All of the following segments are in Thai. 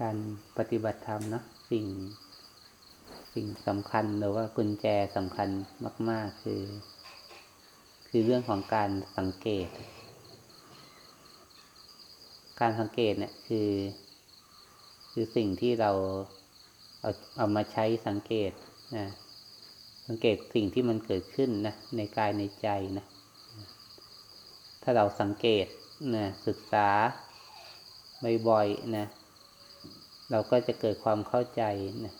การปฏิบัติธรรมเนาะสิ่ง สิ่งสำคัญหรือว่ากุญแจสำคัญมาก ๆ คือ คือเรื่องของการสังเกต การสังเกตเนี่ยคือ คือสิ่งที่เราเอาเอามาใช้สังเกตนะสังเกตสิ่งที่มันเกิดขึ้นนะในกายในใจนะถ้าเราสังเกตนะศึกษาบ่อยๆนะ เราก็จะเกิดความเข้าใจนะ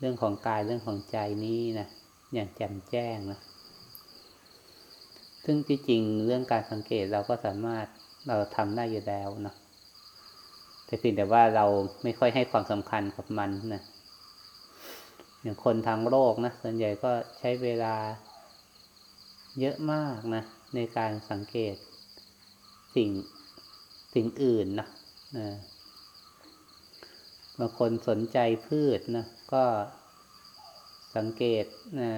เรื่องของกายเรื่องของใจนี้นะอย่างแจ่มแจ้งนะซึ่งที่จริงเรื่องการสังเกตเราก็สามารถเราทำได้อยู่แล้วนะแต่เพียงแต่ว่าเราไม่ค่อยให้ความสำคัญกับมันนะอย่างคนทางโลกนะส่วนใหญ่ก็ใช้เวลาเยอะมากนะ ในการสังเกตสิ่งสิ่งอื่นนะนะ บางคนสนใจพืชนะก็สังเกตนะ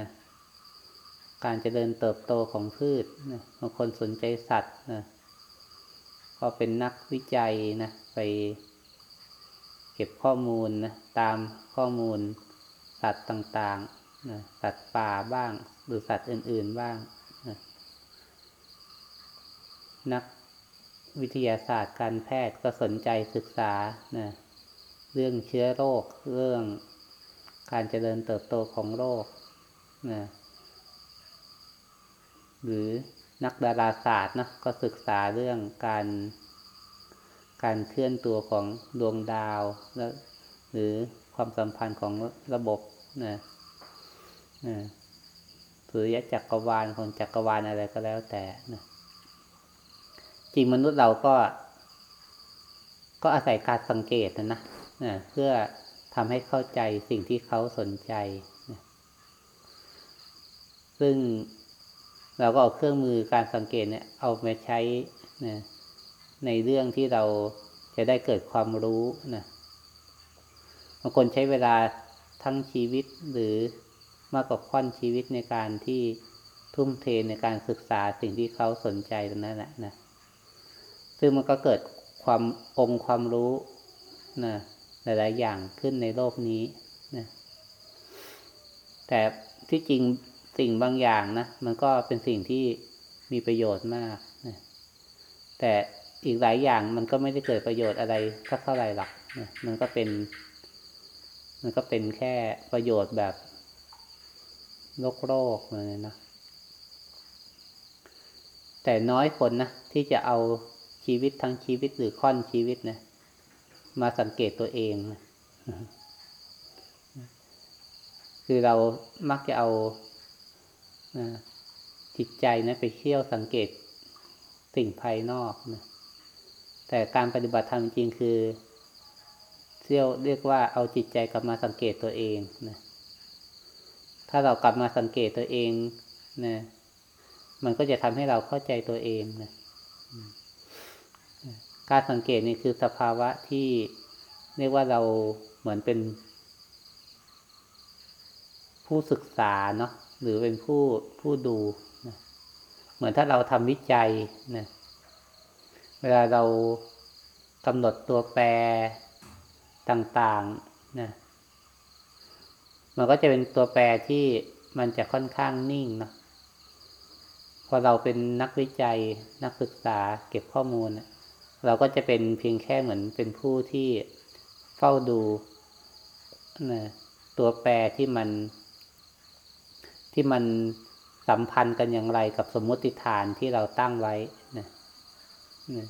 การเจริญเติบโตของพืชนะบางคนสนใจสัตว์นะก็เป็นนักวิจัยนะไปเก็บข้อมูลนะตามข้อมูลสัตว์ต่างๆนะสัตว์ป่าบ้าง หรือสัตว์อื่น ๆบ้างนะนักวิทยาศาสตร์การแพทย์ก็สนใจศึกษานะ เรื่องเชื้อโรค เรื่องการเจริญเติบโตของโรคนะหรือนักดาราศาสตร์นะก็ศึกษาเรื่องการ การเคลื่อนตัวของดวงดาวแล้วหรือความสัมพันธ์ของระบบนะนะสุริยะจักรวาลของจักรวาลอะไรก็แล้วแต่นะจริงมนุษย์เราก็ ก็อาศัยการสังเกตนะนะ นะเพื่อทำให้เข้าใจสิ่งที่เขาสนใจนะซึ่งเราก็เอาเครื่องมือการสังเกตเนี่ย เอามาใช้นะในเรื่องที่เราจะได้เกิดความรู้นะบางคนใช้เวลาทั้งชีวิตหรือมากกว่าค่อนชีวิตในการที่ทุ่มเทในการศึกษาสิ่งที่เขาสนใจตรงนั้นแหละนะ ซึ่งมันก็เกิดความองค์ความรู้นะ หลายๆอย่างขึ้นในโลกนี้นะแต่ที่จริงสิ่งบางอย่างนะมันก็เป็นสิ่งที่มีประโยชน์มากนะแต่อีกหลายอย่างมันก็ไม่ได้เกิดประโยชน์อะไรสักเท่าไหร่หรอกนะมันก็เป็น มันก็เป็นแค่ประโยชน์แบบโลกโลกเลยนะแต่น้อยคนนะที่จะเอาชีวิตทั้งชีวิตหรือค่อนชีวิตนะ มาสังเกตตัวเองคือเรามักจะเอาจิตใจนะไปเที่ยวสังเกตสิ่งภายนอกนะแต่การปฏิบัติธรรมจริงคือเที่ยวเรียกว่าเอาจิตใจกลับมาสังเกตตัวเองนะถ้าเรากลับมาสังเกตตัวเองนะมันก็จะทำให้เราเข้าใจตัวเองนะ การสังเกตนี่คือสภาวะที่เรียกว่าเราเหมือนเป็น ผู้ศึกษาเนาะหรือเป็นผู้ผู้ดูนะเหมือนถ้าเราทำวิจัยนะเวลาเรากำหนดตัวแปรต่างๆนะมันก็จะเป็นตัวแปรที่มันจะค่อนข้างนิ่งเนาะพอเราเป็นนักวิจัยนักศึกษาเก็บข้อมูล เราก็จะเป็นเพียงแค่เหมือนเป็นผู้ที่เฝ้าดูนะตัวแปรที่มัน ที่มันสัมพันธ์กันอย่างไรกับสมมติฐานที่เราตั้งไว้นะนะ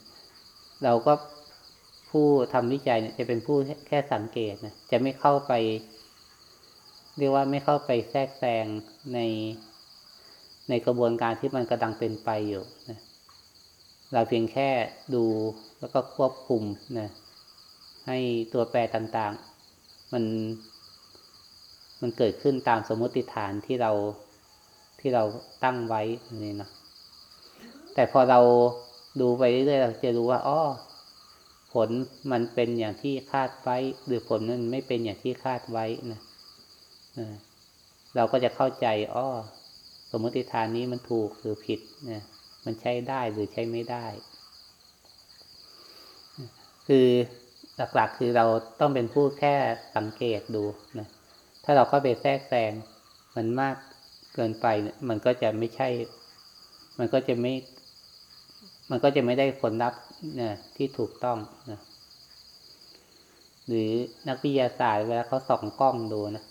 เราก็ผู้ทำวิจัยเนี่ยจะเป็นผู้แค่สังเกตนะจะไม่เข้าไป เรียกว่าไม่เข้าไปแทรกแซงในในกระบวนการที่มันกระดังเป็นไปอยู่นะ เราเพียงแค่ดูแล้วก็ควบคุมนะให้ตัวแปรต่างๆ มัน มันเกิดขึ้นตามสมมติฐานที่เราที่เราตั้งไว้นี่นะแต่พอเราดูไปเรื่อยๆเราจะรู้ว่าอ๋อผลมันเป็นอย่างที่คาดไว้ หรือผลมันไม่เป็นอย่างที่คาดไว้นะเราก็จะเข้าใจอ๋อสมมติฐานนี้มันถูกหรือผิดนะ มันใช้ได้หรือใช้ไม่ได้ คือหลักๆคือเราต้องเป็นผู้แค่สังเกตดูนะถ้าเราเข้าไปแทรกแซงมันมากเกินไปเนี่ยมันก็จะไม่ใช่ มันก็จะไม่ มันก็จะไม่ได้ผลลัพธ์นะที่ถูกต้องนะหรือนักวิทยาศาสตร์เวลาเขาส่องกล้องดูนะ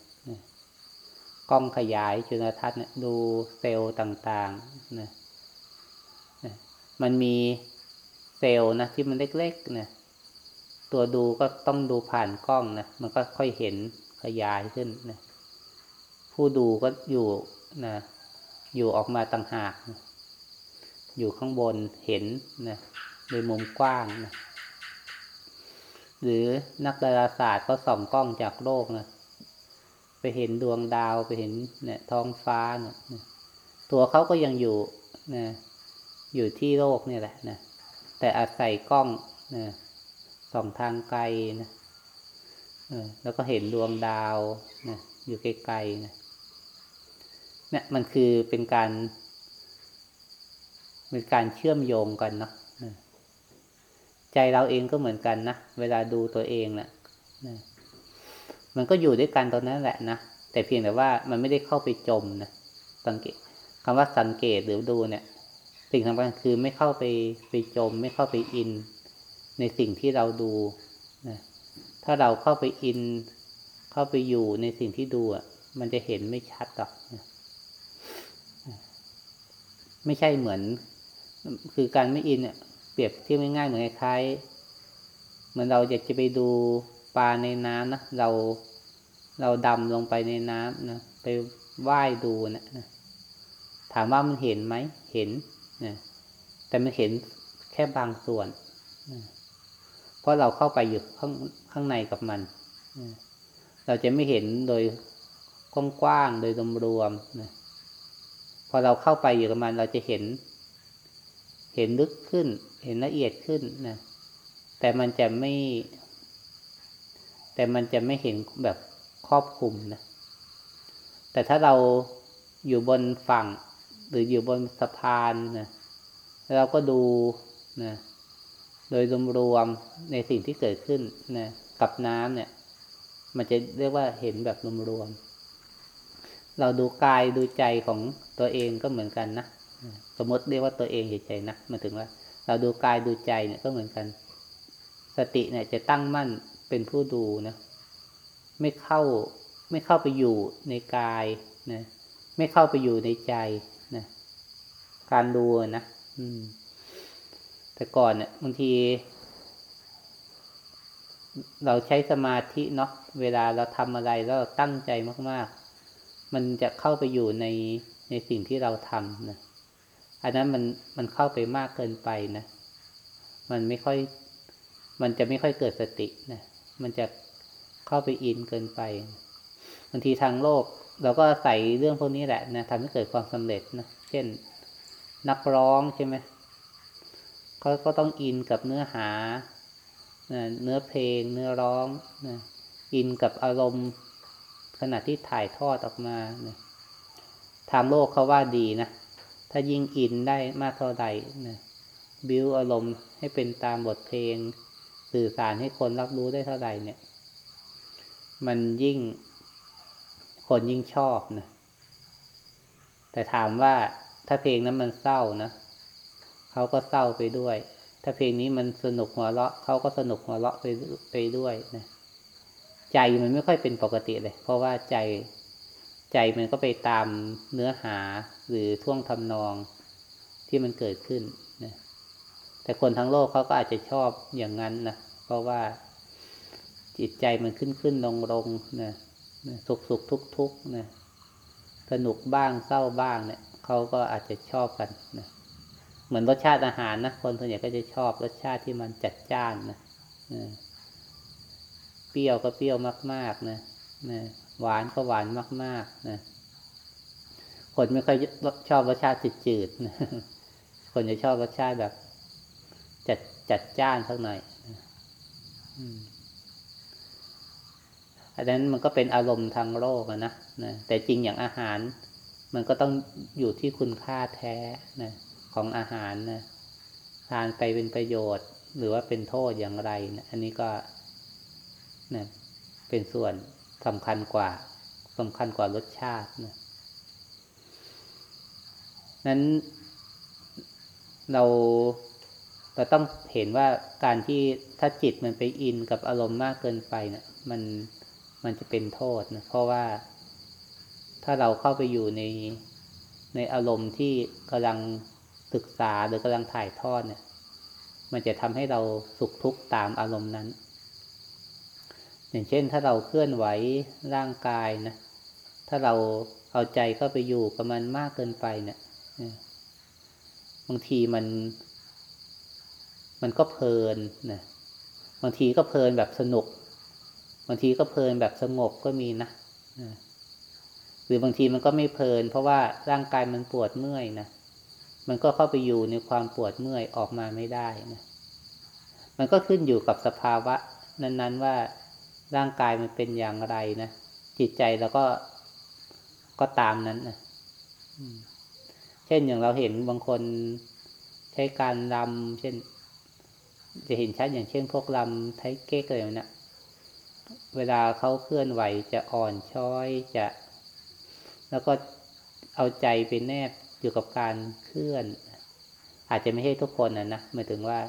กล้องขยายจุลทรรศน์ดูเซลล์ต่างๆนะ มันมีเซลล์นะที่มันเล็กๆนะตัวดูก็ต้องดูผ่านกล้องนะมันก็ค่อยเห็นขยายขึ้นนะผู้ดูก็อยู่นะอยู่ออกมาต่างหากนะอยู่ข้างบนเห็นนะในมุมกว้างนะหรือนักดาราศาสตร์ก็ส่องกล้องจากโลกนะไปเห็นดวงดาวไปเห็นเนี่ยท้องฟ้าเนี่ยตัวเขาก็ยังอยู่นะ อยู่ที่โลกนี่แหละนะแต่อาศัยกล้องนะส่องทางไกลนะแล้วก็เห็นดวงดาวนะอยู่ไกลๆนะเนี่ยมันคือเป็นการเป็นการเชื่อมโยงกันเนาะใจเราเองก็เหมือนกันนะ เวลาดูตัวเองนะนะมันก็อยู่ด้วยกันตรงนั้นแหละนะแต่เพียงแต่ว่ามันไม่ได้เข้าไปจมนะสังเกตคำว่าสังเกตหรือดูเนี่ย สิ่งสำคัญคือไม่เข้าไปไปจม ไม่เข้าไปอิน ในสิ่งที่เราดูนะถ้าเราเข้าไปอิน เข้าไปอยู่ในสิ่งที่ดูอะ มันจะเห็นไม่ชัดหรอกนะไม่ใช่เหมือน คือการไม่อินเนี่ยเปรียบเทียบง่ายๆเหมือนคล้ายเหมือนเราอยากจะไปดูปลาในน้ำนะเราเราดำลงไปในน้ำนะไปว่ายดูนะนะถามว่ามันเห็นไหมเห็น นะแต่มันเห็นแค่บางส่วนนะเพราะเราเข้าไปอยู่ข้างข้างในกับมันนะเราจะไม่เห็นโดยกว้างๆโดยรวมๆนะพอเราเข้าไปอยู่กับมันเราจะเห็น เห็นลึกขึ้น เห็นละเอียดขึ้นนะแต่มันจะไม่ แต่มันจะไม่เห็นแบบครอบคลุมนะแต่ถ้าเราอยู่บนฝั่ง หรืออยู่บนสะพานนะเราก็ดูนะโดยรวมๆในสิ่งที่เกิดขึ้นนะกับน้ำเนี่ย มันจะเรียกว่าเห็นแบบรวมๆเราดูกายดูใจของตัวเองก็เหมือนกันนะสมมติเรียกว่าตัวเองเฉยๆนะมาถึงว่า เราดูกายดูใจเนี่ยก็เหมือนกัน สติเนี่ยจะตั้งมั่นเป็นผู้ดูนะไม่เข้าไม่เข้าไปอยู่ในกายนะไม่เข้าไปอยู่ในใจ การดูนะอืม แต่ก่อนเนี่ยบางที เราใช้สมาธิเนาะเวลาเราทำอะไรแล้วเราตั้งใจมาก ๆ มันจะเข้าไปอยู่ในในสิ่งที่เราทำนะอันนั้นมันมันเข้าไปมากเกินไปนะมันไม่ค่อย มันจะไม่ค่อยเกิดสตินะมันจะเข้าไปอินเกินไปบางทีทางโลก เราก็ใส่เรื่องพวกนี้แหละนะทำให้เกิดความสำเร็จนะเช่น นักร้องใช่ไหมเขาก็ต้องอินกับเนื้อหา เนื้อเพลง เนื้อร้องนะอินกับอารมณ์ขณะที่ถ่ายทอดออกมานะทางโลกเขาว่าดีนะ ถ้ายิ่งอินได้มากเท่าใดนะบิวอารมณ์ให้เป็นตามบทเพลง สื่อสารให้คนรับรู้ได้เท่าไหร่เนี่ย มันยิ่งคนยิ่งชอบนะ แต่ถามว่า ถ้าเพลงนั้นมันเศร้านะเขาก็เศร้าไปด้วย ถ้าเพลงนี้มันสนุกหัวเราะเขาก็สนุกหัวเราะไปไปด้วยนะใจมันไม่ค่อยเป็นปกติเลย เพราะว่าใจใจมันก็ไปตามเนื้อหาหรือท่วงทำนองที่มันเกิดขึ้นนะแต่คนทั้งโลกเขาก็อาจจะชอบอย่างนั้นนะเพราะว่าจิตใจมันขึ้นขึ้นลงลงนะสุขสุขทุกทุกนะสนุกบ้างเศร้าบ้างเนี่ย เขาก็อาจจะชอบกันนะเหมือนรสชาติอาหารนะคนส่วนใหญ่ก็จะชอบรสชาติที่มันจัดจ้านนะเปรี้ยวก็เปรี้ยวมาก ๆนะนะหวานก็หวานมาก ๆ นะคนไม่ค่อยชอบรสชาติจืดๆนะคนจะชอบรสชาติแบบ จัดจัดจ้านสักหน่อยอันนั้นมันก็เป็นอารมณ์ทางโลกนะนะแต่จริงอย่างอาหาร มันก็ต้องอยู่ที่คุณค่าแท้นะของอาหารนะทานไปเป็นประโยชน์ หรือว่าเป็นโทษอย่างไรนะอันนี้ก็นะเป็นส่วนสำคัญกว่าสำคัญกว่ารสชาตินะนั้นเราเราต้องเห็นว่าการที่ถ้าจิตมันไปอินกับอารมณ์มากเกินไปเนะี่ยมันมันจะเป็นโทษนะเพราะว่า ถ้าเราเข้าไปอยู่ในในอารมณ์ที่กำลังศึกษาหรือกำลังถ่ายทอดเนี่ย มันจะทำให้เราสุขทุกข์ตามอารมณ์นั้น อย่างเช่น ถ้าเราเคลื่อนไหวร่างกายนะ ถ้าเราเอาใจเข้าไปอยู่กับมันมากเกินไปเนี่ยบางทีมัน มันก็เพลินนะบางทีก็เพลินแบบสนุก บางทีก็เพลินแบบสงบก็มีนะ หรือบางทีมันก็ไม่เพลิน เพราะว่าร่างกายมันปวดเมื่อยนะมันก็เข้าไปอยู่ในความปวดเมื่อยออกมาไม่ได้นะมันก็ขึ้นอยู่กับสภาวะ นั้นๆว่าร่างกายมันเป็นอย่างไรนะจิตใจเราก็ก็ตามนั้นนะเช่นอย่างเราเห็นบางคนใช้การรำเช่น จะเห็นชัดอย่างเช่น พวกรำไทเก๊กอะไรนะเวลาเขาเคลื่อนไหวจะอ่อนช้อยจะ แล้วก็เอาใจไปแนบอยู่กับการเคลื่อน อาจจะไม่ใช่ทุกคนนะนะหมายถึงว่า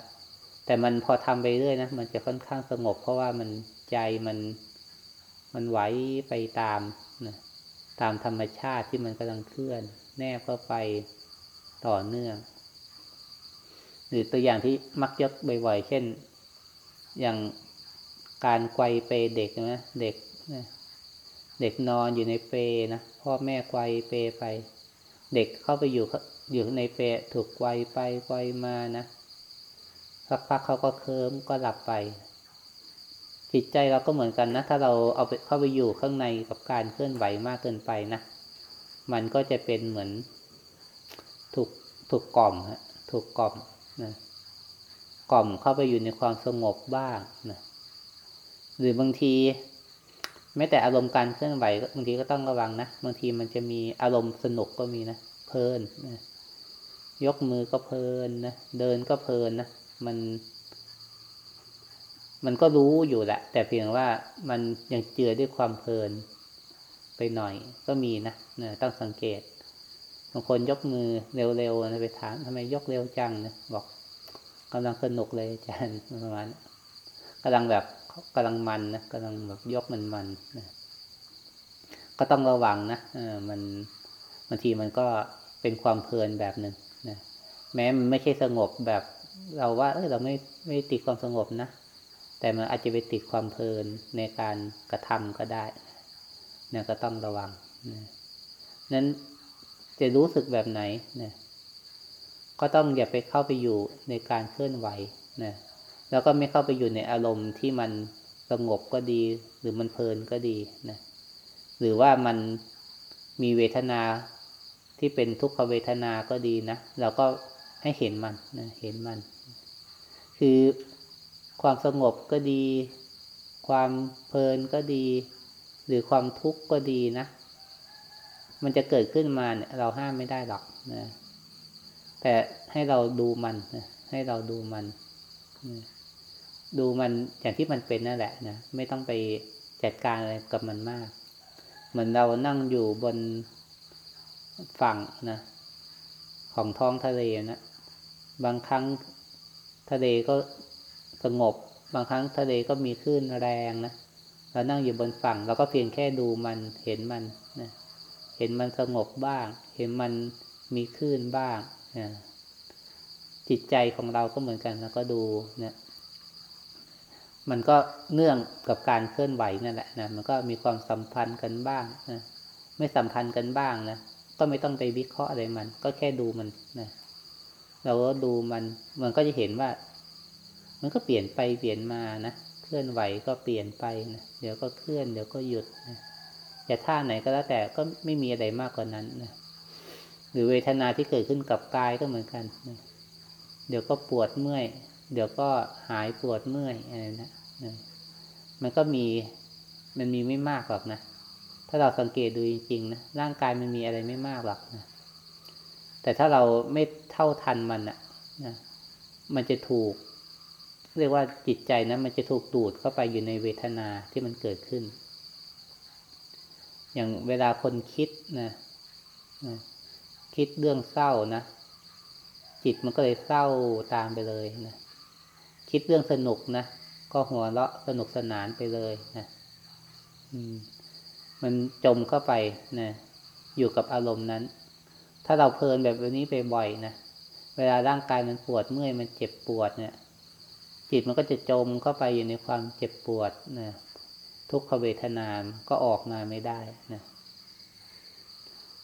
แต่มันพอทำไปเรื่อยนะมันจะค่อนข้างสงบ เพราะว่ามันใจมันมันไหวไปตามนะตามธรรมชาติที่มันกำลังเคลื่อน แนบเข้าไปต่อเนื่อง หรือตัวอย่างที่มักยกบ่อยๆ เช่น อย่างการไกวเปเด็กนะเด็กเด็กนอนอยู่ในเปนะ พ่อแม่ไกวเปไป เด็กเข้าไปอยู่อยู่ในเปถูกไกวไปไกวมานะสักพักเขาก็เคิมก็หลับไป จิตใจเราก็เหมือนกันนะ ถ้าเราเอาไปเข้าไปอยู่ข้างในกับการเคลื่อนไหวมากเกินไปนะ มันก็จะเป็นเหมือนถูกถูกกล่อมฮะถูกกล่อมนะกล่อมเข้าไปอยู่ในความสงบบ้างนะหรือบางที แม้แต่อารมณ์การเคลื่อนไหวบางทีก็ต้องระวังนะบางทีมันจะมีอารมณ์สนุกก็มีนะเพลินนะยกมือก็เพลินนะเดินก็เพลินนะมัน มันก็รู้อยู่แหละ แต่เพียงว่ามันยังเจือด้วยความเพลินไปหน่อยก็มีนะนะต้องสังเกตบางคนยกมือเร็วๆนะไปถามทำไมยกเร็วจังนะบอกกำลังสนุกเลยอาจารย์ประมาณกำลังแบบ กำลังมันนะกำลังแบบยกมันมันนะก็ต้องระวังนะเออมันบางทีมันก็เป็นความเพลินแบบหนึ่งนะแม้มันไม่ใช่สงบแบบเราว่า เออเราไม่ไม่ติดความสงบนะแต่มันอาจจะไปติดความเพลินในการกระทำก็ได้นี่ยก็ต้องระวังนะนั้นจะรู้สึกแบบไหนนะก็ต้องอย่าไปเข้าไปอยู่ในการเคลื่อนไหวนะ แล้วก็ไม่เข้าไปอยู่ในอารมณ์ที่มันสงบก็ดี หรือมันเพลินก็ดีนะหรือว่ามันมีเวทนาที่เป็นทุกขเวทนาก็ดีนะเราก็ให้เห็นมันนะเห็นมัน คือความสงบก็ดี ความเพลินก็ดี หรือความทุกข์ก็ดีนะ มันจะเกิดขึ้นมาเนี่ยเราห้ามไม่ได้หรอกนะแต่ให้เราดูมันนะให้เราดูมันนะ ดูมันอย่างที่มันเป็นนั่นแหละนะไม่ต้องไปจัดการอะไรกับมันมาก เหมือนเรานั่งอยู่บนฝั่งนะของท้องทะเลนะบางครั้งทะเลก็สงบ บางครั้งทะเลก็มีคลื่นแรงนะเรานั่งอยู่บนฝั่งเราก็เพียงแค่ดูมันเห็นมันนะเห็นมันสงบบ้าง เห็นมันมีคลื่นบ้างนะจิตใจของเราก็เหมือนกันแล้วก็ดูเนี่ย มันก็เนื่องกับการเคลื่อนไหวนั่นแหละนะมันก็มีความสัมพันธ์กันบ้างนะไม่สัมพันธ์กันบ้างนะก็ไม่ต้องไปวิเคราะห์อะไรมัน ก็แค่ดูมันนะเราก็ดูมัน มันก็จะเห็นว่า มันก็เปลี่ยนไปเปลี่ยนมานะเคลื่อนไหวก็เปลี่ยนไปนะเดี๋ยวก็เคลื่อนเดี๋ยวก็หยุดนะจะท่าไหนก็แล้วแต่ก็ไม่มีอะไรมากกว่านั้นนะหรือเวทนาที่เกิดขึ้นกับกายก็เหมือนกันนะเดี๋ยวก็ปวดเมื่อย เดี๋ยวก็หายปวดเมื่อยอะไรนะมันก็มีมันมีไม่มากหรอกนะ ถ้าเราสังเกตดูจริงๆนะร่างกายมันมีอะไรไม่มากหรอกนะแต่ถ้าเราไม่เท่าทันมันอะนะมันจะถูก เรียกว่าจิตใจนะมันจะถูกดูดเข้าไปอยู่ในเวทนาที่มันเกิดขึ้น อย่างเวลาคนคิดนะนะคิดเรื่องเศร้านะ จิตมันก็เลยเศร้าตามไปเลยนะ คิดเรื่องสนุกนะก็หัวเราะสนุกสนานไปเลยนะมมันจมเข้าไปนะอยู่กับอารมณ์นั้น ถ้าเราเพลินแบบนี้ไปบ่อยนะเวลาร่างกายมันปวดเมื่อยมันเจ็บปวดเนี่ย จิตมันก็จะจมเข้าไปอยู่ในความเจ็บปวดนะทุกขเวทนามก็ออกมาไม่ได้นะ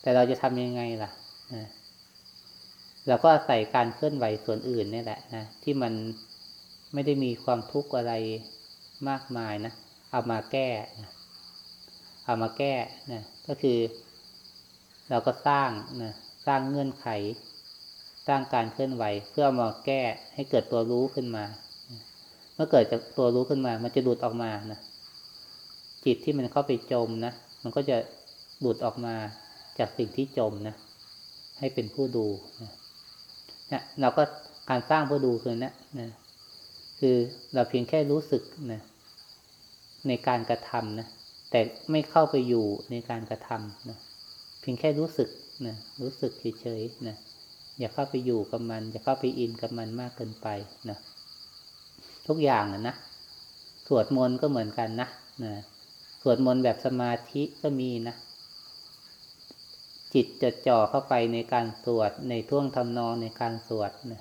แต่เราจะทำยังไงล่ะนะเราก็อาศัยการเคลื่อนไหวส่วนอื่นนี่แหละนะที่มัน ไม่ได้มีความทุกข์อะไรมากมายนะ เอามาแก้นะเอามาแก้นะก็คือ เราก็สร้างนะสร้างเงื่อนไข สร้างการเคลื่อนไหว เพื่อมาแก้ให้เกิดตัวรู้ขึ้นมา เมื่อเกิดจากตัวรู้ขึ้นมา มันจะดูดออกมานะจิตที่มันเข้าไปจมนะมันก็จะดูดออกมาจากสิ่งที่จมนะให้เป็นผู้ดูนะเนี่ยเราก็การสร้างผู้ดูคือนะนะ คือเราเพียงแค่รู้สึกนะในการกระทำนะแต่ไม่เข้าไปอยู่ในการกระทำนะเพียงแค่รู้สึกนะรู้สึกเฉยๆนะอย่าเข้าไปอยู่กับมัน อย่าเข้าไปอินกับมันมากเกินไปนะทุกอย่างนะนะสวดมนต์ก็เหมือนกันนะนะสวดมนต์แบบสมาธิก็มีนะจิตจะจ่อเข้าไปในการสวดในท่วงทำนองในการสวดนะ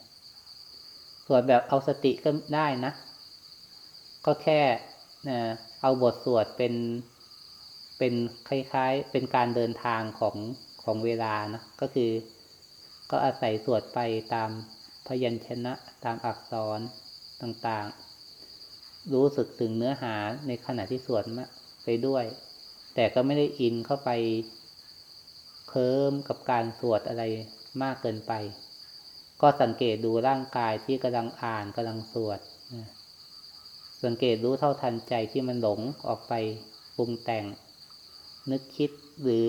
สวดแบบเอาสติก็ได้นะ ก็แค่เอาบทสวดเป็นเป็นคล้ายๆ เป็นการเดินทางของของเวลานะก็คือ ก็อาศัยสวดไปตามพยัญชนะตามอักษรต่างๆ รู้สึกถึงเนื้อหาในขณะที่สวดมาไปด้วย แต่ก็ไม่ได้อินเข้าไปเคิมกับการสวดอะไรมากเกินไป ก็สังเกตดูร่างกายที่กำลังอ่านกำลังสวดสังเกตรู้เท่าทันใจที่มันหลงออกไปปรุงแต่ง นึกคิดหรือ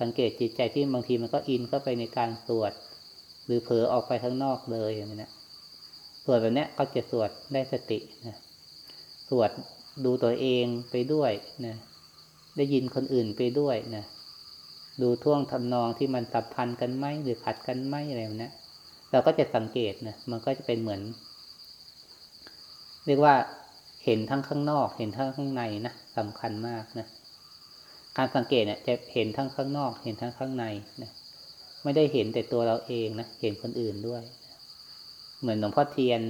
สังเกตจิตใจที่บางทีมันก็อินเข้าไปในการสวด หรือเผลอออกไปข้างนอกเลยอย่างนี้นะสวดแบบนี้ก็จะสวดได้สตินะสวดดูตัวเองไปด้วยนะได้ยินคนอื่นไปด้วยนะดูท่วงทำนองที่มันสัมพันธ์กันไหมหรือขัดกันไหมอะไรแบบนี้ เราก็จะสังเกตนะมันก็จะเป็นเหมือน เรียกว่าเห็นทั้งข้างนอก เห็นทั้งข้างในนะสำคัญมากนะการสังเกตเนี่ยจะเห็นทั้งข้างนอก เห็นทั้งข้างในนะไม่ได้เห็นแต่ตัวเราเองนะเห็นคนอื่นด้วย เหมือนหลวงพ่อเทียน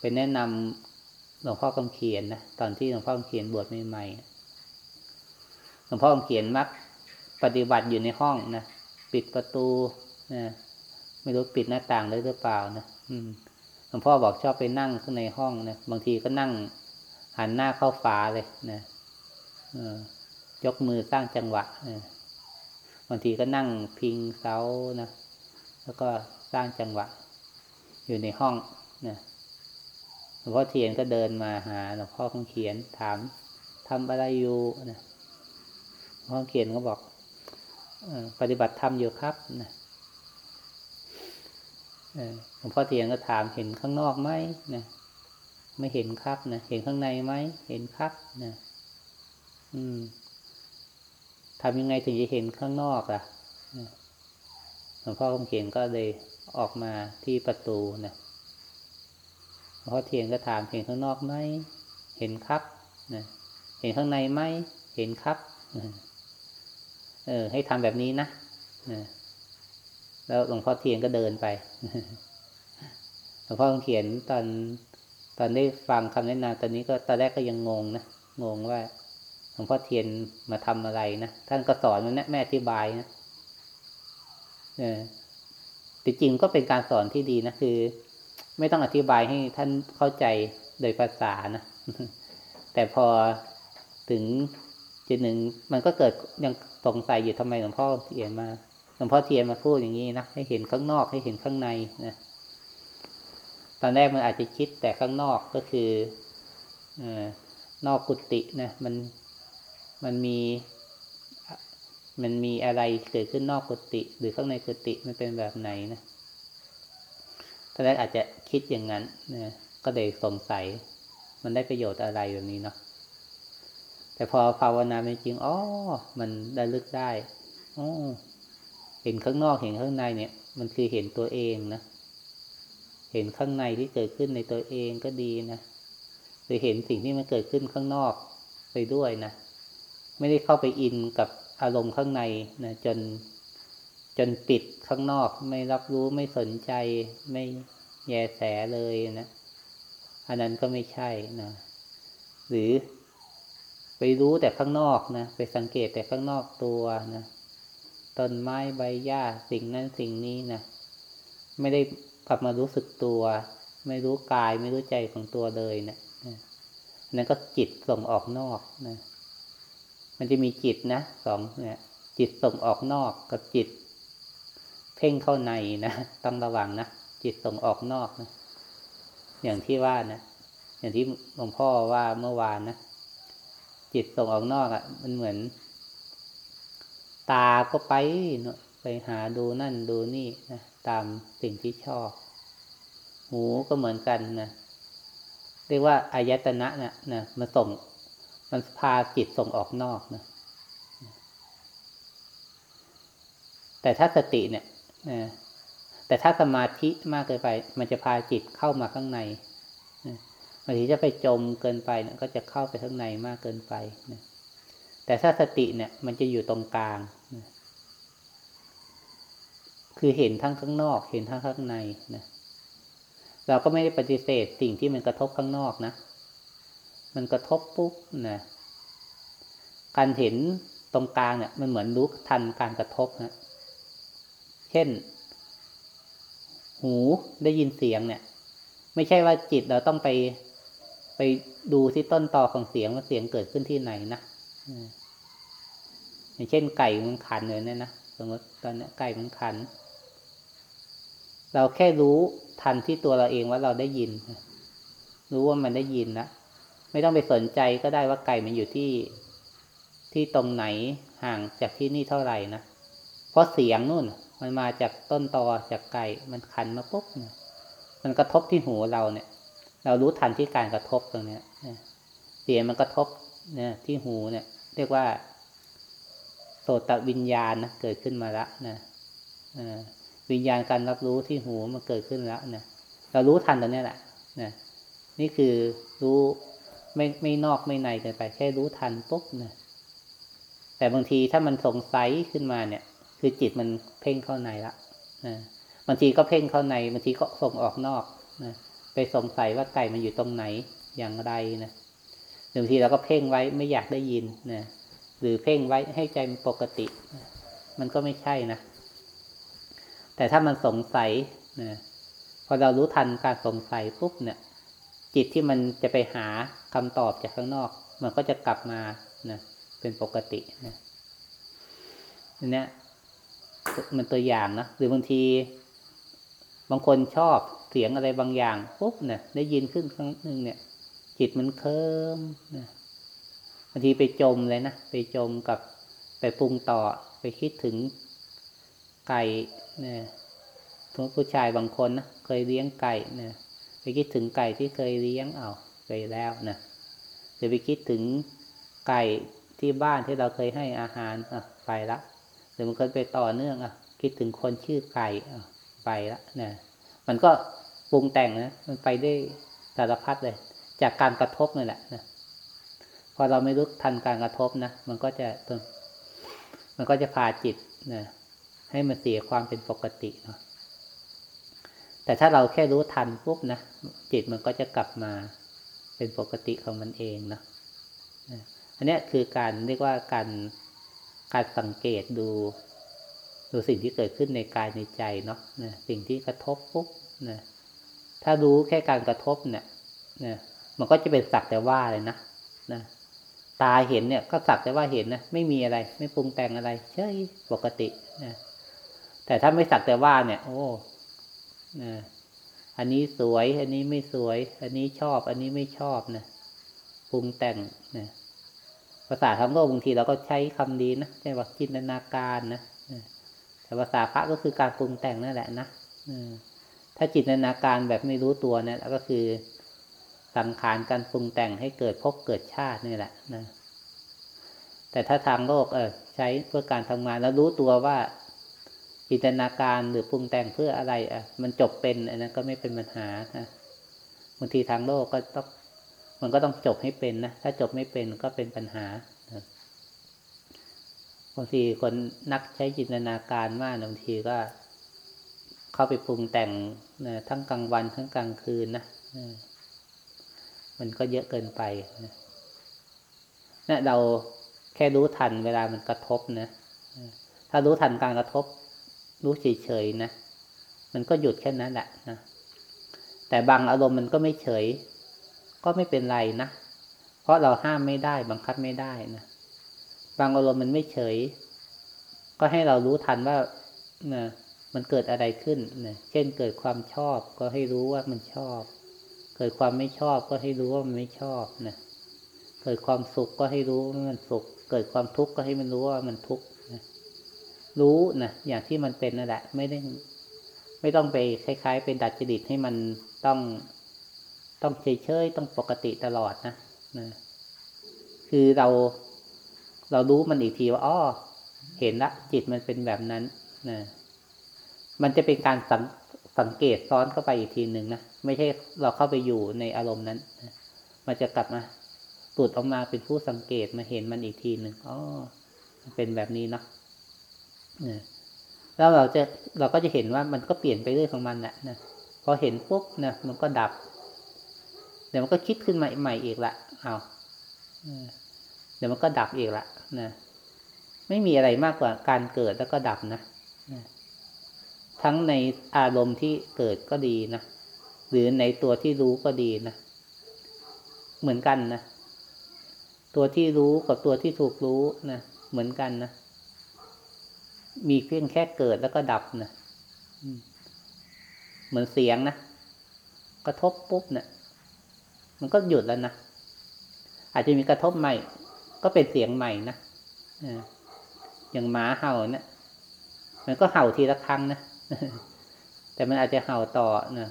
เป็นแนะนำหลวงพ่อคำเขียนนะตอนที่หลวงพ่อคำเขียนบวชใหม่ๆหลวงพ่อคำเขียนมักปฏิบัติอยู่ในห้องนะปิดประตูนะ ไม่รู้ปิดหน้าต่างได้หรือเปล่านะอืมหลวงพ่อบอกชอบไปนั่งข้างในห้องนะบางทีก็นั่งหันหน้าเข้าฝาเลยนะยกมือสร้างจังหวะนะบางทีก็นั่งพิงเสานะแล้วก็สร้างจังหวะ อยู่ในห้องนะหลวงพ่อเทียนก็เดินมาหาหลวงพ่อคงเขียนถามทำอะไรอยู่นะหลวงพ่อเขียนก็บอกปฏิบัติธรรมอยู่ครับนะ หลวงพ่อเทียนก็ถามเห็นข้างนอกไหมนะไม่เห็นครับนะเห็นข้างในไหมเห็นครับนะอืมทำยังไงถึงจะเห็นข้างนอกล่ะหลวงพ่อคงเขียนก็เลยออกมาที่ประตูนะหลวงพ่อเทียนก็ถามเห็นข้างนอกไหมเห็นครับนะเห็นข้างในไหมเห็นครับเออ ให้ทำแบบนี้นะ แล้วหลวงพ่อเทียนก็เดินไปหลวงพ่อเขียนตอนตอนได้ฟังคำแนะนำตอนนี้ก็ตอนแรกก็ยังงงนะงงว่าหลวงพ่อเทียนมาทำอะไรนะท่านก็สอนมันนะแม่อธิบายนะเออแต่จริงก็เป็นการสอนที่ดีนะคือ ไม่ต้องอธิบายให้ท่านเข้าใจโดยภาษานะแต่พอถึงจุดหนึ่งมันก็เกิดยังสงสัยอยู่ทำไมหลวงพ่อเทียนมา หลวงพ่อเทียนมาพูดอย่างนี้นะให้เห็นข้างนอกให้เห็นข้างในนะตอนแรกมันอาจจะคิดแต่ข้างนอกก็คืออนอกกุฏินะมันมันมี มันมีอะไรเกิดขึ้นนอกกุฏิหรือข้างในกุฏิมันเป็นแบบไหนนะตอนแรกอาจจะคิดอย่างนั้นนะก็เลยสงสัย มันได้ประโยชน์อะไรแบบนี้เนาะแต่พอภาวนาจริงอ๋อมันได้ลึกได้อ๋อ เห็นข้างนอกเห็นข้างในเนี่ย มันคือเห็นตัวเองนะ เห็นข้างในที่เกิดขึ้นในตัวเองก็ดีนะหรือเห็นสิ่งที่มันเกิดขึ้นข้างนอกไปด้วยนะ ไม่ได้เข้าไปอินกับอารมณ์ข้างในนะจนจนปิดข้างนอกไม่รับรู้ไม่สนใจไม่แยแสเลยนะอันนั้นก็ไม่ใช่นะหรือไปรู้แต่ข้างนอกนะไปสังเกตแต่ข้างนอกตัวนะ ต้นไม้ใบหญ้าสิ่งนั้นสิ่งนี้นะไม่ได้กลับมารู้สึกตัว ไม่รู้กายไม่รู้ใจของตัวเลยนะนั่นก็จิตส่งออกนอกนะมันจะมีจิตนะสองเนี่ยจิตส่งออกนอกกับจิต เพ่งเข้าในนะต้องระวังนะจิตส่งออกนอกนะอย่างที่ว่านะอย่างที่หลวงพ่อว่าเมื่อวานนะจิตส่งออกนอกอะ่ะ มันเหมือน ตาก็ไปเนาะไปหาดูนั่นดูนี่นะตามสิ่งที่ชอบ หูก็เหมือนกันนะเรียกว่าอายตนะนะนะมันส่ง มันพาจิตส่งออกนอกนะแต่ถ้าสติเนี่ยนะแต่ถ้าสมาธิมากเกินไป มันจะพาจิตเข้ามาข้างในบางทีจะไปจมเกินไปนะก็จะเข้าไปข้างในมากเกินไปนะ แต่ถ้าสติเนี่ย มันจะอยู่ตรงกลาง คือเห็นทั้งข้างนอก เห็นทั้งข้างในนะเราก็ไม่ได้ปฏิเสธสิ่งที่มันกระทบข้างนอกนะ มันกระทบปุ๊บนะการเห็นตรงกลางเนี่ย มันเหมือนรู้ทันการกระทบนะเช่น หูได้ยินเสียงเนี่ย ไม่ใช่ว่าจิตเราต้องไปไปดูที่ต้นตอของเสียงว่าเสียงเกิดขึ้นที่ไหนนะ อย่างเช่นไก่มันขันเลยเนี่ยนะสมมติตอนนี้ไก่มันขัน เราแค่รู้ทันที่ตัวเราเองว่าเราได้ยิน รู้ว่ามันได้ยินนะไม่ต้องไปสนใจก็ได้ว่าไก่มันอยู่ที่ที่ตรงไหนห่างจากที่นี่เท่าไหร่นะเพราะเสียงนู่น มันมาจากต้นตอจากไก่มันคันมาปุ๊บมันกระทบที่หูเราเนี่ย เรารู้ทันที่การกระทบตรงเนี้ยเสียงมันกระทบเนี่ยที่หูเนี่ย เรียกว่าโสตวิญญาณนะเกิดขึ้นมาล้วนะวิญญาณการรับรู้ที่หูมันเกิดขึ้นแล้วนะเรารู้ทันตรงนี้แหละนะนี่คือรู้ไม่ไม่นอกไม่ในเกินไป แค่รู้ทันปุ๊บนะแต่บางทีถ้ามันสงสัยขึ้นมาเนี่ย คือจิตมันเพ่งเข้าในละนะบางทีก็เพ่งเข้าในบางทีก็ส่งออกนอกนะไปสงสัยว่าไก่มันอยู่ตรงไหนอย่างไรนะ บางทีเราก็เพ่งไว้ไม่อยากได้ยินนะหรือเพ่งไว้ให้ใจมันปกติ มันก็ไม่ใช่นะ แต่ถ้ามันสงสัยนะพอเรารู้ทันการสงสัยปุ๊บเนี่ย จิตที่มันจะไปหาคำตอบจากข้างนอก มันก็จะกลับมานะเป็นปกตินะนี่ยมันตัวอย่างนะหรือบางทีบางคนชอบเสียงอะไรบางอย่างปุ๊บเนี่ยได้ยินขึ้นครั้งหนึ่งเนี่ย จิตมันเคลิมนะบางทีไปจมเลยนะ ไปจมกับไปปรุงต่อไปคิดถึงไก่เนี่ยผู้ชายบางคนนะเคยเลี้ยงไก่เนี่ยไปคิดถึงไก่ที่เคยเลี้ยงเอาไปแล้วนะหรือไปคิดถึงไก่ที่บ้านที่เราเคยให้อาหารอะไปละหรือบางคนไปต่อเนื่องอะ คิดถึงคนชื่อไก่อะไปละนะมันก็ปรุงแต่งนะมันไปได้สารพัดเลย จากการกระทบนี่แหละนะพอเราไม่รู้ทันการกระทบนะมันก็จะมันก็จะพาจิตนะให้มันเสียความเป็นปกติเนาะแต่ถ้าเราแค่รู้ทันปุ๊บนะจิตมันก็จะกลับมาเป็นปกติของมันเองเนาะอันนี้คือการเรียกว่าการการสังเกตดู ดูสิ่งที่เกิดขึ้นในกายในใจเนาะนะสิ่งที่กระทบปุ๊บนะถ้ารู้แค่การกระทบเนี่ยนะ มันก็จะเป็นสักแต่ว่าเลยนะนะตาเห็นเนี่ยก็สักแต่ว่าเห็นนะไม่มีอะไร ไม่ปรุงแต่งอะไรเฉยปกตินะแต่ถ้าไม่สักแต่ว่าเนี่ย โอ้นะอันนี้สวย อันนี้ไม่สวย อันนี้ชอบ อันนี้ไม่ชอบนะปรุงแต่งนะภาษาทางโลกบางทีเราก็ใช้คำดีนะใช่ว่าจินตนาการนะแต่ภาษาพระก็คือการปรุงแต่งนั่นแหละนะถ้าจินตนาการแบบไม่รู้ตัวเนี่ยก็คือ สังขารการปรุงแต่งให้เกิดภพเกิดชาตินี่แหละนะแต่ถ้าทางโลกเออใช้เพื่อการทำงานแล้วรู้ตัวว่าจินตนาการหรือปรุงแต่งเพื่ออะไรอะ มันจบเป็นอันนั้นก็ไม่เป็นปัญหานะบางทีทางโลกก็ต้องมันก็ต้องจบให้เป็นนะถ้าจบไม่เป็นก็เป็นปัญหาบางทีคนนักใช้จินตนาการมากบางทีก็ เข้าไปปรุงแต่งนะทั้งกลางวันทั้งกลางคืนนะนะ มันก็เยอะเกินไปนะนะเราแค่รู้ทันเวลามันกระทบนะถ้ารู้ทันการกระทบ รู้เฉยๆนะ มันก็หยุดแค่นั้นแหละนะ แต่บางอารมณ์มันก็ไม่เฉย ก็ไม่เป็นไรนะ เพราะเราห้ามไม่ได้บังคับไม่ได้นะ บางอารมณ์มันไม่เฉย ก็ให้เรารู้ทันว่านะมันเกิดอะไรขึ้นนะเช่นเกิดความชอบก็ให้รู้ว่ามันชอบ เกิดความไม่ชอบก็ให้รู้ว่ามันไม่ชอบนะเกิดความสุขก็ให้รู้ว่ามันสุข เกิดความทุกข์ก็ให้มันรู้ว่ามันทุกข์นะรู้นะอย่างที่มันเป็นนั่นแหละ ไม่ได้ ไม่ต้องไปคล้ายๆ เป็นดัดจริตให้มันต้องต้องเฉยๆต้องปกติตลอดนะนะคือเราเรารู้มันอีกทีว่าอ๋อเห็นละจิตมันเป็นแบบนั้นนะมันจะเป็นการสัง สังเกตซ้อนเข้าไปอีกทีหนึ่งนะไม่ใช่เราเข้าไปอยู่ในอารมณ์นั้นมันจะกลับมาตูดออกมาเป็นผู้สังเกตมาเห็นมันอีกทีหนึ่งอ๋อเป็นแบบนี้เนาะแล้วเราจะเราก็จะเห็นว่ามันก็เปลี่ยนไปเรื่อยของมันแหละนะพอเห็นปุ๊บนะมันก็ดับเดี๋ยวมันก็คิดขึ้นมาใหม่อีกละเอาเดี๋ยวมันก็ดับอีกละนะไม่มีอะไรมากกว่าการเกิดแล้วก็ดับนะ ทั้งในอารมณ์ที่เกิดก็ดีนะ หรือในตัวที่รู้ก็ดีนะ เหมือนกันนะ ตัวที่รู้กับตัวที่ถูกรู้นะ เหมือนกันนะ มีเพียงแค่เกิดแล้วก็ดับนะ เหมือนเสียงนะ กระทบปุ๊บเนะี่ย มันก็หยุดแล้วนะ อาจจะมีกระทบใหม่ ก็เป็นเสียงใหม่นะอย่างหมาเห่าเนะี่ยมันก็เห่าทีละครั้งนะ แต่มันอาจจะเห่าต่อนะ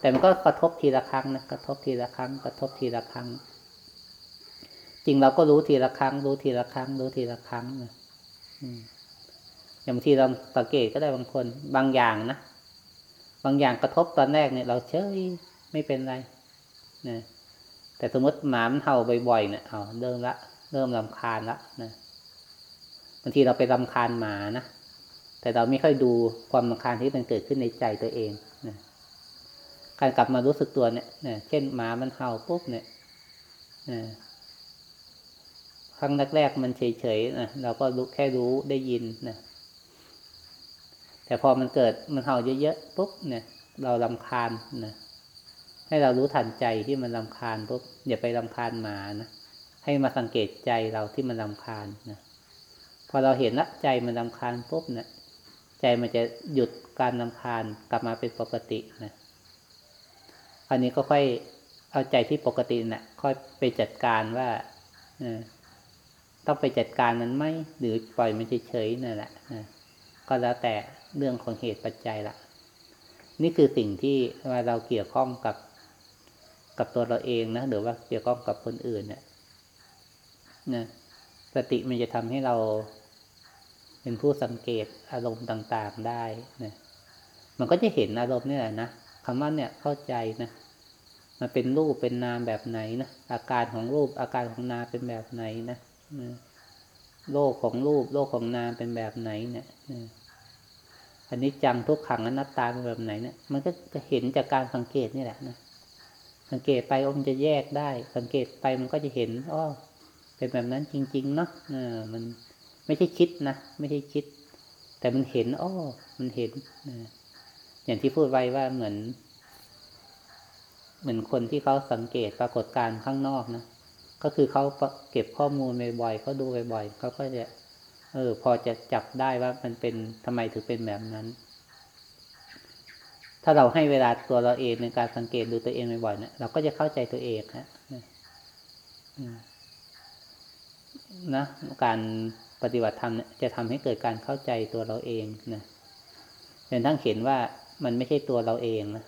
แต่มันก็กระทบทีละครั้งนะกระทบทีละครั้ง กระทบทีละครั้ง จริงเราก็รู้ทีละครั้ง รู้ทีละครั้ง รู้ทีละครั้งนะอย่างบางทีเราสังเกตก็ได้บางคน บางอย่างนะบางอย่างกระทบตอนแรกเนี่ย เราเฉยไม่เป็นไรนะแต่สมมติหมามันเห่าบ่อยๆเนี่ยเอาเริ่มละ เริ่มลำคาญละนะบางทีเราไปลำคาญหมานะ แต่เราไม่ค่อยดูความลำคาญที่มันเกิดขึ้นในใจตัวเองนะการกลับมารู้สึกตัวเนี่ยนะเช่นหมามันเห่าปุ๊บเนี่ยนะครั้งแรกๆมันเฉยๆนะเราก็รู้แค่รู้ได้ยินนะแต่พอมันเกิดมันเห่าเยอะๆปุ๊บเนี่ย เราลำคาญนะให้เรารู้ทันใจที่มันลำคาญปุ๊บอย่าไปลำคาญหมานะให้มาสังเกตใจเราที่มันลำคาญนะพอเราเห็นละใจมันลำคาญปุ๊บเนี่ย ใจมันจะหยุดการลำคาญกลับมาเป็นปกตินะอันนี้ก็ค่อยเอาใจที่ปกตินะ่ะ ค่อยไปจัดการว่าต้องไปจัดการมันไหมหรือปล่อยมันเฉยๆนั่นแหละก็แล้วแต่เรื่องของเหตุปัจจัยละนี่คือสิ่งที่ว่าเราเกี่ยวข้องกับกับตัวเราเองนะหรือว่าเกี่ยวข้องกับคนอื่นเนี่ยนะสติมันจะทำให้เรา เป็นผู้สังเกตอารมณ์ต่างๆได้นะมันก็จะเห็นอารมณ์นี่แหละนะคำว่าเนี่ยเข้าใจนะมันเป็นรูปเป็นนามแบบไหนนะอาการของรูปอาการของนามเป็นแบบไหนนะโลกของรูป โลกของนามเป็นแบบไหนเนี่ยอันนี้จังทุกขังอนัตตาเป็นแบบไหนเนี่ยมันก็จะเห็นจากการสังเกตนี่แหละนะสังเกตไปมันจะแยกได้ สังเกตไปมันก็จะเห็นอ้อเป็นแบบนั้นจริง ๆ เนาะเออมัน ไม่ใช่คิดนะไม่ใช่คิด แต่มันเห็นอ้อมันเห็นอย่างที่พูดไว้ว่าเหมือน เหมือนคนที่เขาสังเกตปรากฏการณ์ข้างนอกนะก็คือเขาเก็บข้อมูลบ่อยๆเขาดูบ่อยๆเขาก็จะเออ พอจะจับได้ว่ามันเป็นทำไมถึงเป็นแบบนั้น ถ้าเราให้เวลาตัวเราเองในการสังเกตดูตัวเองบ่อยๆเนี่ยเราก็จะเข้าใจตัวเองฮะนะการ ปฏิบัติธรรมจะทำให้เกิดการเข้าใจตัวเราเองนะจนทั้งเห็นว่ามันไม่ใช่ตัวเราเองนะ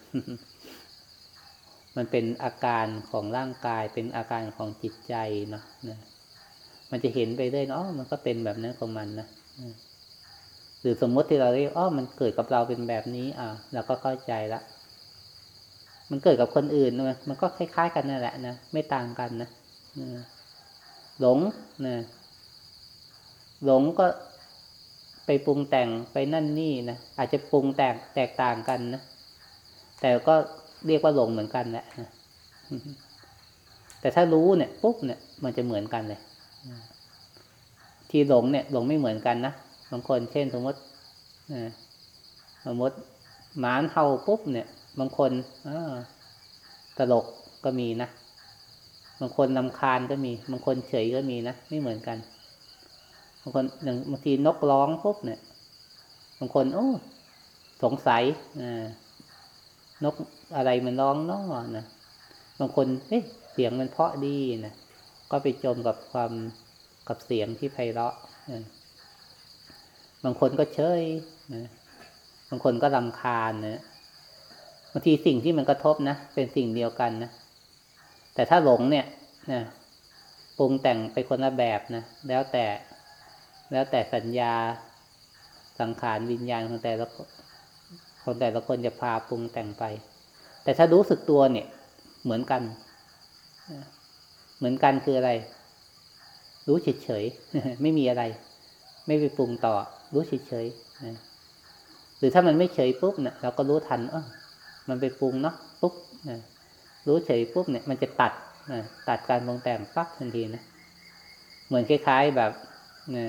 มันเป็นอาการของร่างกายเป็นอาการของจิตใจเนาะนะมันจะเห็นไปเรื่อยอ๋อมันก็เป็นแบบนั้นของมันนะหรือสมมติที่เราเรียกอ๋อมันเกิดกับเราเป็นแบบนี้อ่าเราก็เข้าใจละมันเกิดกับคนอื่นนะมันก็คล้าย ๆ กันนั่นแหละนะไม่ต่างกันนะหลงนะ หลงก็ไปปรุงแต่งไปนั่นนี่นะอาจจะปรุงแตกแตกต่างกันนะแต่ก็เรียกว่าหลงเหมือนกันแหละนะแต่ถ้ารู้เนี่ยปุ๊บเนี่ยมันจะเหมือนกันเลยที่หลงเนี่ยหลงไม่เหมือนกันนะบางคนเช่นสมมติสมมติหมานเห่าปุ๊บเนี่ย บางคนตลกก็มีนะบางคนลำคาญก็มี บางคนเฉยก็มีนะไม่เหมือนกันางคนอย่างบางทีนกร้องปุ๊บเนี่ยบางคนโอ้สงสัยนกอะไรมันร้องน้อนะบางคนเฮ้ยเสียงมันเพาะดีนะก็ไปจมกับความกับเสียงที่ไพเราะบางคนก็เฉยนะบางคนก็รำคาญนะบางทีสิ่งที่มันกระทบนะเป็นสิ่งเดียวกันนะแต่ถ้าหลงเนี่ยนะปรุงแต่งไปคนละแบบนะแล้วแต่ แล้วแต่สัญญาสังขารวิญญาณของแต่ละคนแต่ละคนจะพาปรุงแต่งไป แต่ถ้ารู้สึกตัวเนี่ย เหมือนกัน เหมือนกันคืออะไร รู้เฉยเฉยไม่มีอะไร ไม่ไปปรุงต่อ รู้เฉยเฉยหรือถ้ามันไม่เฉยปุ๊บเนี่ยเราก็รู้ทันเออมันไปปรุงเนาะปุ๊บนะรู้เฉยปุ๊บเนี่ย มันจะตัดนะตัดการปรุงแต่งปั๊บทันทีนะเหมือนคล้าย ๆแบบนะ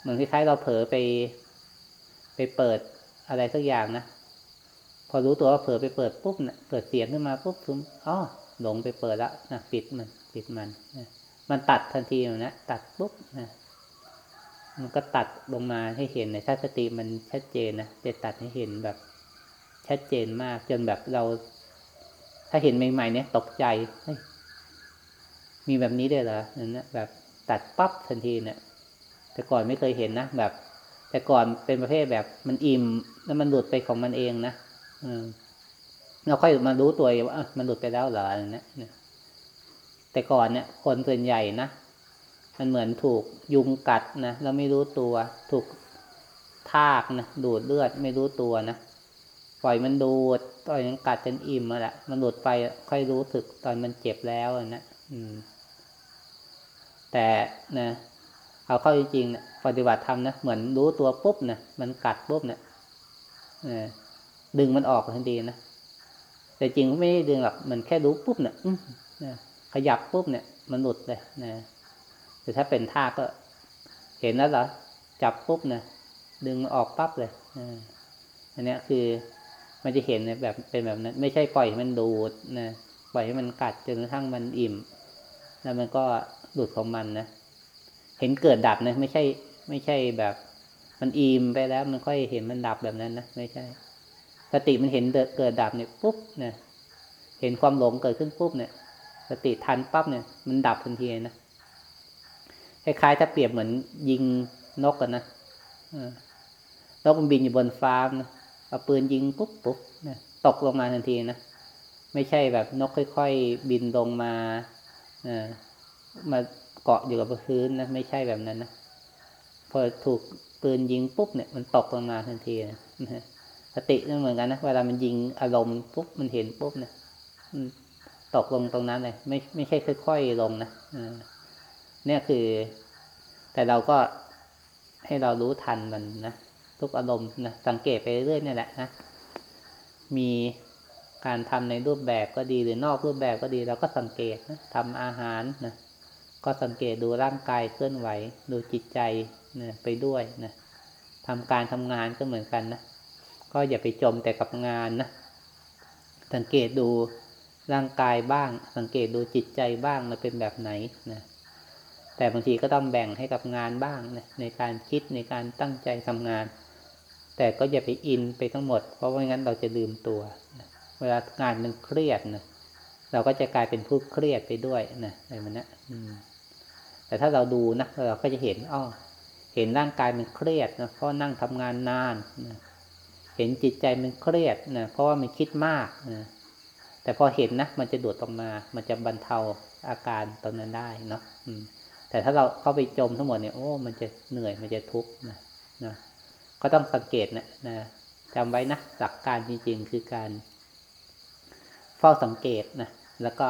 เหมือนคล้ายๆเราเผลอไป ไปเปิดอะไรสักอย่างนะพอรู้ตัวว่าเผลอไปเปิดปุ๊บเนะเปิดเสียงขึ้นมาปุ๊บทุมอ๋อหลงไปเปิดแล้วนะปิดมัน ปิดมันนะมันตัดทันทีนะ ตัดปุ๊บนะมันก็ตัดลงมาให้เห็นในะถ้าสติมันชัดเจนนะจะตัดให้เห็นแบบ ชัดเจนมาก จนแบบเรา ถ้าเห็นใหม่ๆเนี่ยตกใจมีแบบนี้ด้วยเหรอนั่นนะแบบตัดปั๊บทันทีเนี่ย แต่ก่อนไม่เคยเห็นนะแบบ แต่ก่อนเป็นประเภทแบบมันอิ่ม แล้วมันหลุดไปของมันเองนะอืมเราค่อยมารู้ตัวว่ามันหลุดไปแล้วเหรออะไรเนี่ยแต่ก่อนเนี่ย คนส่วนใหญ่นะมันเหมือนถูกยุงกัดนะเราไม่รู้ตัว ถูกทากนะดูดเลือดไม่รู้ตัวนะปล่อยมันดูดตอนยังกัดจนอิ่มมาแหละมันหลุดไปค่อยรู้สึกตอนมันเจ็บแล้วนะอืม แต่นะ เอาเข้าจริงๆนะปฏิบัติธรรมนะเหมือนรู้ตัวปุ๊บนะมันกัดปุ๊บเนะี่ยดึงมันออกทันทีนะแต่จริงไม่ได้ดึงหรอกมันแค่รู้ปุ๊บเนี่ยขยับปุ๊บเนี่ย มันหลุดเลยนะแต่ถ้าเป็นท่าก็ เห็นแล้วเหรอจับปุ๊บเนี่ยดึงออกปั๊บเลยอันนี้คือมันจะเห็นแบบเป็นแบบนั้น ไม่ใช่ปล่อยให้มันดูดนะปล่อยให้มันกัดจนกระทั่งมันอิ่ม แล้วมันก็หลุดของมันนะ เห็นเกิดดับนะไม่ใช่ ไม่ใช่แบบมันอิ่มไปแล้วมันค่อยเห็นมันดับแบบนั้นนะไม่ใช่ สติมันเห็นเกิดดับเนี่ยปุ๊บเนี่ยเห็นความหลงเกิดขึ้นปุ๊บเนี่ย สติทันปั๊บเนี่ย มันดับทันทีนะคล้ายๆถ้าเปรียบเหมือนยิงนกกันนะนกมันบินอยู่บนฟ้านะเอาปืนยิงปุ๊บปุ๊บนะตกลงมาทันทีนะไม่ใช่แบบนกค่อย ๆ บินลงมาอมา เกาะอยู่กับพื้นนะไม่ใช่แบบนั้นนะพอถูกปืนยิงปุ๊บเนี่ยมันตกลงมาทันทีนะสตินั่นเหมือนกันนะเวลามันยิงอารมณ์ปุ๊บมันเห็นปุ๊บเนี่ยตกลงตรงนั้นเลยไม่ไม่ใช่ค่อยๆลงนะเนี่ยคือ แต่เราก็ให้เรารู้ทันมันนะทุกอารมณ์นะสังเกตไปเรื่อยๆนี่แหละนะมีการทำในรูปแบบก็ดีหรือนอกรูปแบบก็ดีเราก็สังเกตนะทำอาหารนะ ก็สังเกตดูร่างกายเคลื่อนไหว ดูจิตใจนะไปด้วยนะทำการทำงานก็เหมือนกันนะก็อย่าไปจมแต่กับงานนะสังเกตดูร่างกายบ้าง สังเกตดูจิตใจบ้างมันเป็นแบบไหนนะแต่บางทีก็ต้องแบ่งให้กับงานบ้างนะในการคิดในการตั้งใจทำงาน แต่ก็อย่าไปอินไปทั้งหมด เพราะว่างั้นเราจะลืมตัวนะเวลางานมันเครียดนะเราก็จะกลายเป็นผู้เครียดไปด้วยนะอะไรมันนะ แต่ถ้าเราดูนะเราก็จะเห็นอ้อเห็นร่างกายมันเครียดนะเพราะนั่งทำงานนานนะเห็นจิตใจมันเครียดนะเพราะว่ามันคิดมากนะแต่พอเห็นนะมันจะดูดออกมา มันจะบรรเทาอาการตอนนั้นได้เนาะแต่ถ้าเราเข้าไปจมทั้งหมดเนี่ยโอ้ มันจะเหนื่อยมันจะทุกข์นะนะก็ต้องสังเกตนะนะจำไว้นะหลักการจริงๆคือการ เฝ้าสังเกตนะแล้วก็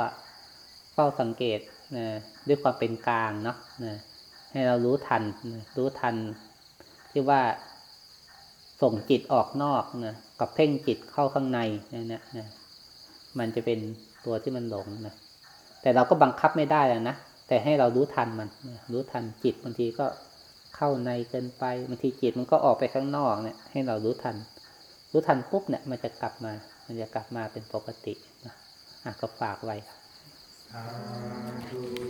เฝ้าสังเกต นะด้วยความเป็นกลางเนาะนะให้เรารู้ทันนะรู้ทันที่ว่าส่งจิตออกนอกนะกับเพ่งจิตเข้าข้างในนะนะนะมันจะเป็นตัวที่มันหลงนะแต่เราก็บังคับไม่ได้แล้วนะแต่ให้เรารู้ทันมันนะรู้ทันจิตบางทีก็เข้าในเกินไปบางทีจิตมันก็ออกไปข้างนอกเนี่ย ให้เรารู้ทัน รู้ทันปุ๊บเนี่ย มันจะกลับมา มันจะกลับมาเป็นปกตินะอะก็ฝากไว้ สาธุ